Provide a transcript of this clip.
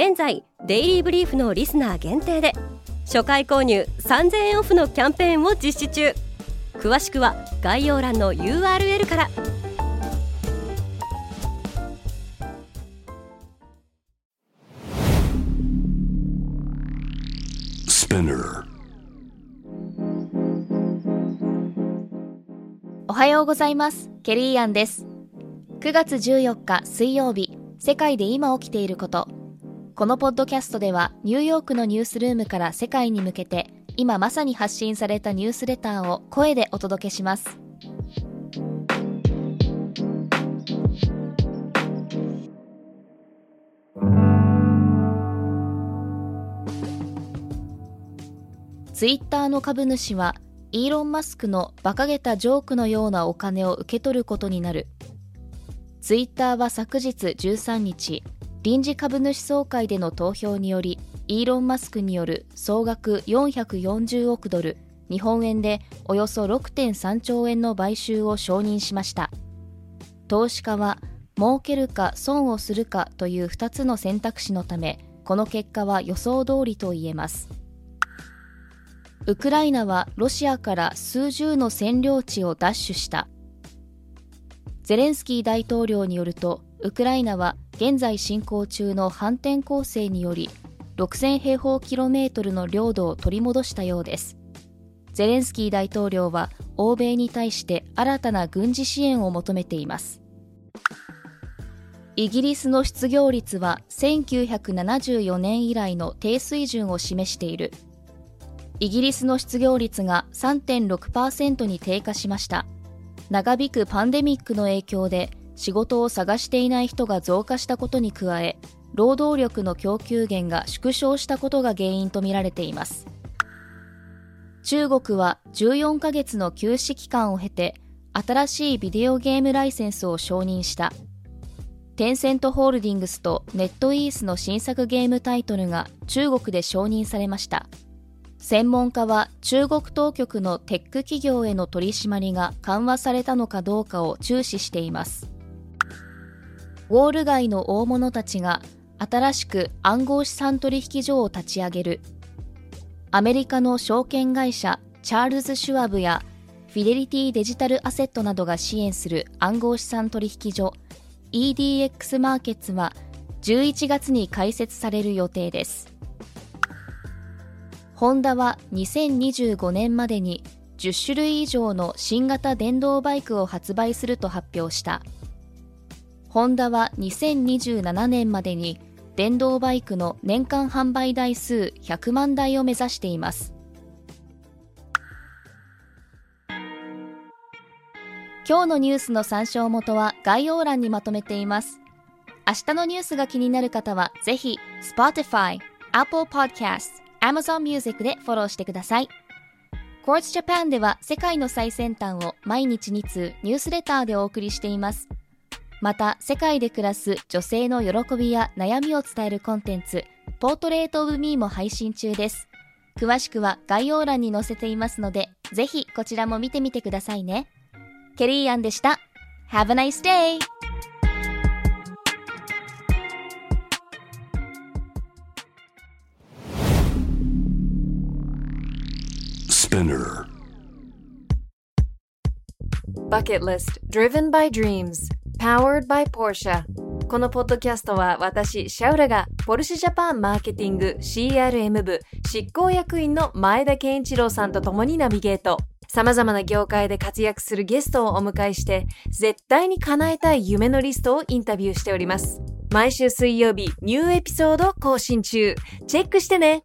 現在デイリーブリーフのリスナー限定で初回購入3000円オフのキャンペーンを実施中。詳しくは概要欄の URL から。おはようございます。ケリーアンです。9月14日水曜日世界で今起きていることこのポッドキャストではニューヨークのニュースルームから世界に向けて今まさに発信されたニュースレターを声でお届けします。ツイッターの株主はイーロン・マスクの馬鹿げたジョークのようなお金を受け取ることになる。ツイッターは昨日13日臨時株主総会での投票によりイーロン・マスクによる総額440億ドル日本円でおよそ6.3兆円の買収を承認しました。投資家は儲けるか損をするかという2つの選択肢のためこの結果は予想通りと言えます。ウクライナはロシアから数十の占領地を奪取した。ゼレンスキー大統領によるとウクライナは現在進行中の反転攻勢により6000平方キロメートルの領土を取り戻したようです。ゼレンスキー大統領は欧米に対して新たな軍事支援を求めています。イギリスの失業率は1974年以来の低水準を示している。イギリスの失業率が3.6%に低下しました。長引くパンデミックの影響で仕事を探していない人が増加したことに加え労働力の供給源が縮小したことが原因とみられています。中国は14ヶ月の休止期間を経て新しいビデオゲームライセンスを承認した。テンセントホールディングスとネットイースの新作ゲームタイトルが中国で承認されました。専門家は中国当局のテック企業への取り締まりが緩和されたのかどうかを注視しています。ウォール街の大物たちが新しく暗号資産取引所を立ち上げる。アメリカの証券会社チャールズ・シュワブやフィデリティデジタルアセットなどが支援する暗号資産取引所 EDX マーケッツは11月に開設される予定です。ホンダは2025年までに10種類以上の新型電動バイクを発売すると発表した。ホンダは2027年までに電動バイクの年間販売台数100万台を目指しています。今日のニュースの参照元は概要欄にまとめています。明日のニュースが気になる方はぜひ Spotify、Apple Podcast、Amazon Music でフォローしてください。Quartz Japan では世界の最先端を毎日2通ニュースレターでお送りしています。また世界で暮らす女性の喜びや悩みを伝えるコンテンツポートレートオブミーも配信中です。詳しくは概要欄に載せていますのでぜひこちらも見てみてくださいね。ケリーアンでした。Have a nice day! バケットリスト Driven by Dreams Powered by Porsche このポッドキャストは私、シャウラがポルシェジャパンマーケティング CRM 部執行役員の前田健一郎さんと共にナビゲート。様々な業界で活躍するゲストをお迎えして、絶対に叶えたい夢のリストをインタビューしております。毎週水曜日、ニューエピソード更新中。チェックしてね